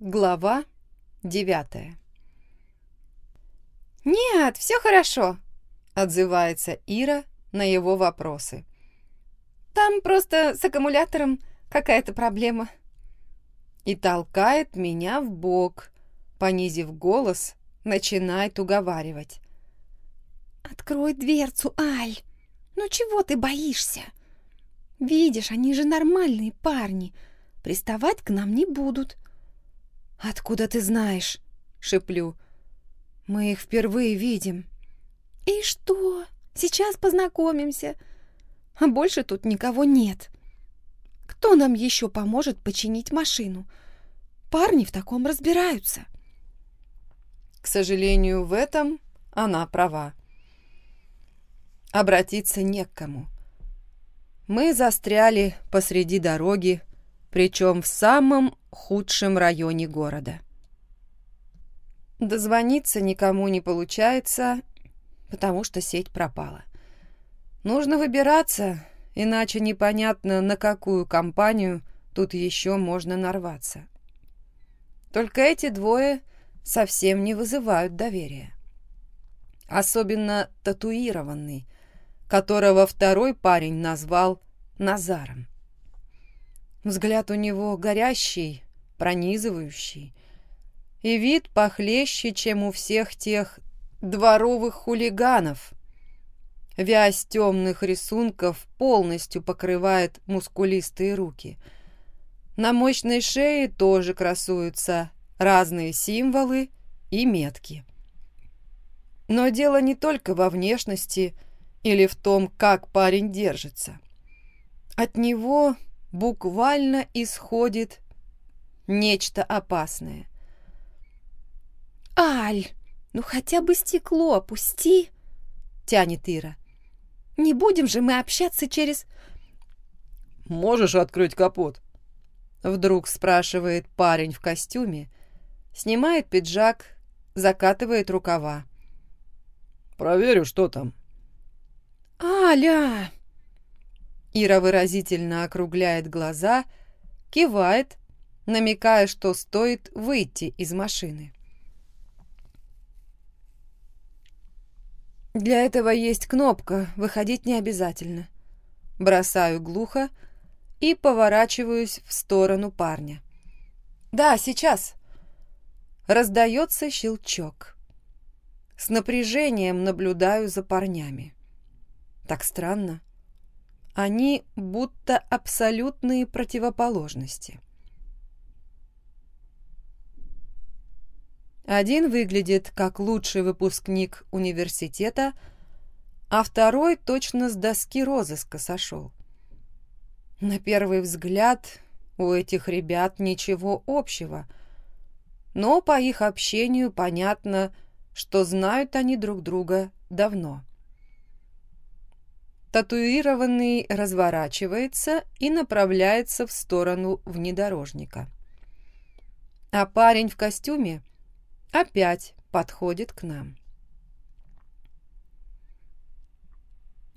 Глава девятая «Нет, все хорошо», — отзывается Ира на его вопросы. «Там просто с аккумулятором какая-то проблема». И толкает меня в бок, понизив голос, начинает уговаривать. «Открой дверцу, Аль! Ну чего ты боишься? Видишь, они же нормальные парни, приставать к нам не будут». «Откуда ты знаешь?» — шеплю. Мы их впервые видим. И что? Сейчас познакомимся. А больше тут никого нет. Кто нам еще поможет починить машину? Парни в таком разбираются. К сожалению, в этом она права. Обратиться не к кому. Мы застряли посреди дороги, причем в самом худшем районе города. Дозвониться никому не получается, потому что сеть пропала. Нужно выбираться, иначе непонятно, на какую компанию тут еще можно нарваться. Только эти двое совсем не вызывают доверия. Особенно татуированный, которого второй парень назвал Назаром. Взгляд у него горящий, пронизывающий, и вид похлеще, чем у всех тех дворовых хулиганов. Вязь темных рисунков полностью покрывает мускулистые руки. На мощной шее тоже красуются разные символы и метки. Но дело не только во внешности или в том, как парень держится. От него буквально исходит нечто опасное. «Аль, ну хотя бы стекло опусти!» — тянет Ира. «Не будем же мы общаться через...» «Можешь открыть капот?» Вдруг спрашивает парень в костюме, снимает пиджак, закатывает рукава. «Проверю, что там». «Аля!» Ира выразительно округляет глаза, кивает, намекая, что стоит выйти из машины. Для этого есть кнопка, выходить не обязательно. Бросаю глухо и поворачиваюсь в сторону парня. «Да, сейчас!» Раздается щелчок. С напряжением наблюдаю за парнями. Так странно. Они будто абсолютные противоположности. Один выглядит как лучший выпускник университета, а второй точно с доски розыска сошел. На первый взгляд у этих ребят ничего общего, но по их общению понятно, что знают они друг друга давно. Татуированный разворачивается и направляется в сторону внедорожника. А парень в костюме — опять подходит к нам.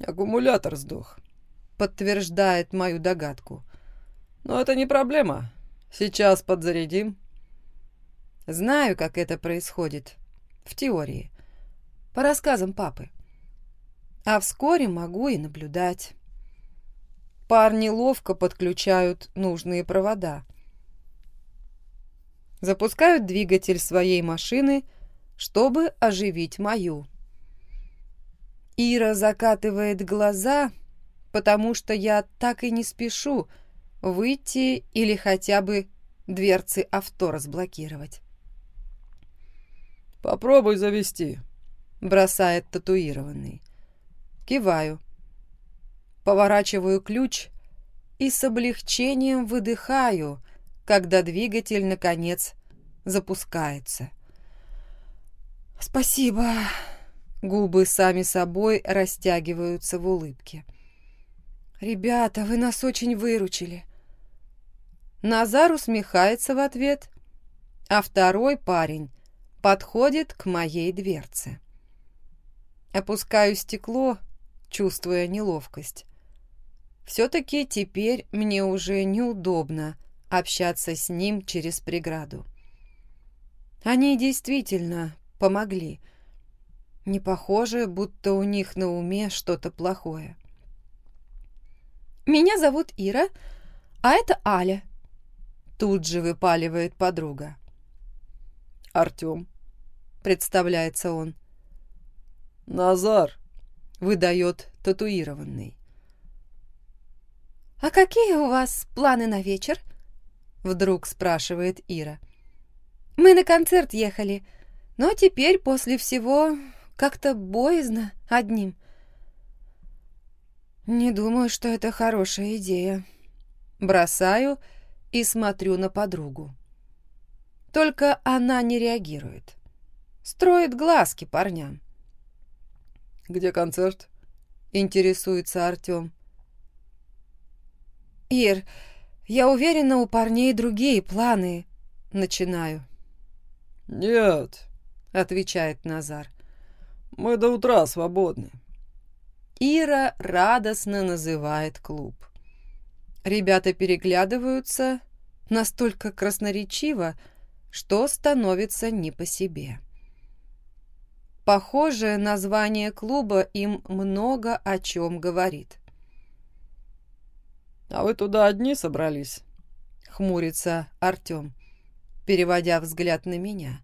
«Аккумулятор сдох», — подтверждает мою догадку. «Но это не проблема. Сейчас подзарядим». Знаю, как это происходит. В теории. По рассказам папы. А вскоре могу и наблюдать. Парни ловко подключают нужные провода — запускают двигатель своей машины, чтобы оживить мою. Ира закатывает глаза, потому что я так и не спешу выйти или хотя бы дверцы авто разблокировать. «Попробуй завести», — бросает татуированный. Киваю. Поворачиваю ключ и с облегчением выдыхаю, когда двигатель, наконец, запускается. «Спасибо!» Губы сами собой растягиваются в улыбке. «Ребята, вы нас очень выручили!» Назар усмехается в ответ, а второй парень подходит к моей дверце. Опускаю стекло, чувствуя неловкость. Все-таки теперь мне уже неудобно общаться с ним через преграду. Они действительно помогли. Не похоже, будто у них на уме что-то плохое. «Меня зовут Ира, а это Аля», — тут же выпаливает подруга. «Артем», — представляется он. «Назар», — выдает татуированный. «А какие у вас планы на вечер?» — вдруг спрашивает Ира. «Мы на концерт ехали, но теперь после всего как-то боязно одним. Не думаю, что это хорошая идея. Бросаю и смотрю на подругу. Только она не реагирует. Строит глазки парням. «Где концерт?» — интересуется Артем. «Ир, я уверена, у парней другие планы». Начинаю. «Нет», — отвечает Назар. Мы до утра свободны. Ира радостно называет клуб. Ребята переглядываются настолько красноречиво, что становится не по себе. Похоже, название клуба им много о чем говорит. «А вы туда одни собрались?» — хмурится Артем, переводя взгляд на меня.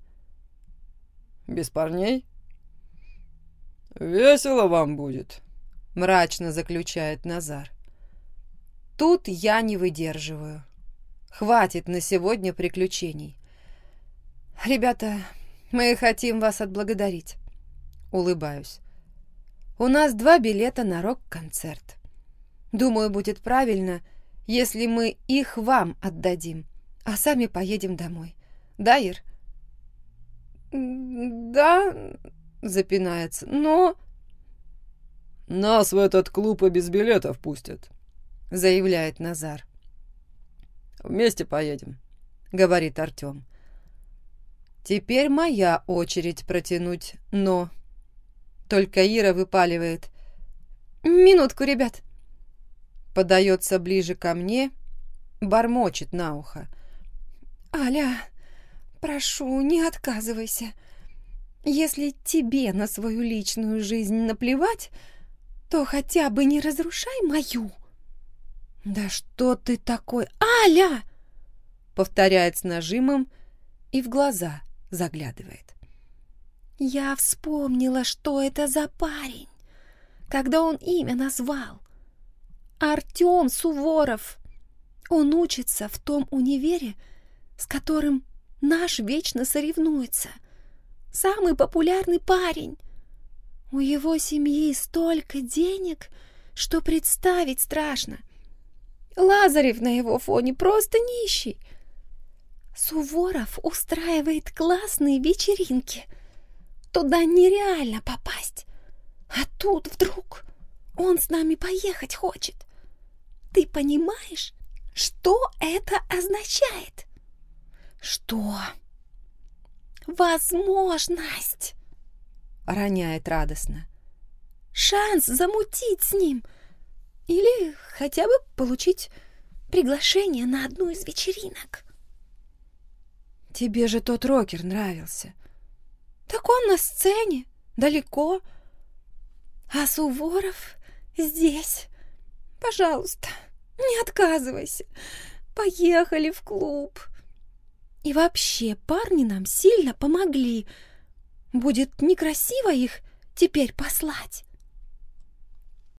«Без парней?» «Весело вам будет», — мрачно заключает Назар. Тут я не выдерживаю. Хватит на сегодня приключений. Ребята, мы хотим вас отблагодарить. Улыбаюсь. У нас два билета на рок-концерт. Думаю, будет правильно, если мы их вам отдадим, а сами поедем домой. Да, Ир? Да, запинается. «Но...» «Нас в этот клуб и без билетов пустят», — заявляет Назар. «Вместе поедем», — говорит Артем. «Теперь моя очередь протянуть «но». Только Ира выпаливает. «Минутку, ребят!» Подается ближе ко мне, бормочет на ухо. «Аля, прошу, не отказывайся. Если тебе на свою личную жизнь наплевать, то хотя бы не разрушай мою. Да что ты такой, Аля? Повторяет с нажимом и в глаза заглядывает. Я вспомнила, что это за парень, когда он имя назвал. Артем Суворов. Он учится в том универе, с которым наш вечно соревнуется — самый популярный парень. У его семьи столько денег, что представить страшно. Лазарев на его фоне просто нищий. Суворов устраивает классные вечеринки. Туда нереально попасть. А тут вдруг он с нами поехать хочет. Ты понимаешь, что это означает? Что? возможность!» Роняет радостно. «Шанс замутить с ним! Или хотя бы получить приглашение на одну из вечеринок!» «Тебе же тот рокер нравился!» «Так он на сцене, далеко!» «А Суворов здесь! Пожалуйста, не отказывайся! Поехали в клуб!» И вообще, парни нам сильно помогли. Будет некрасиво их теперь послать.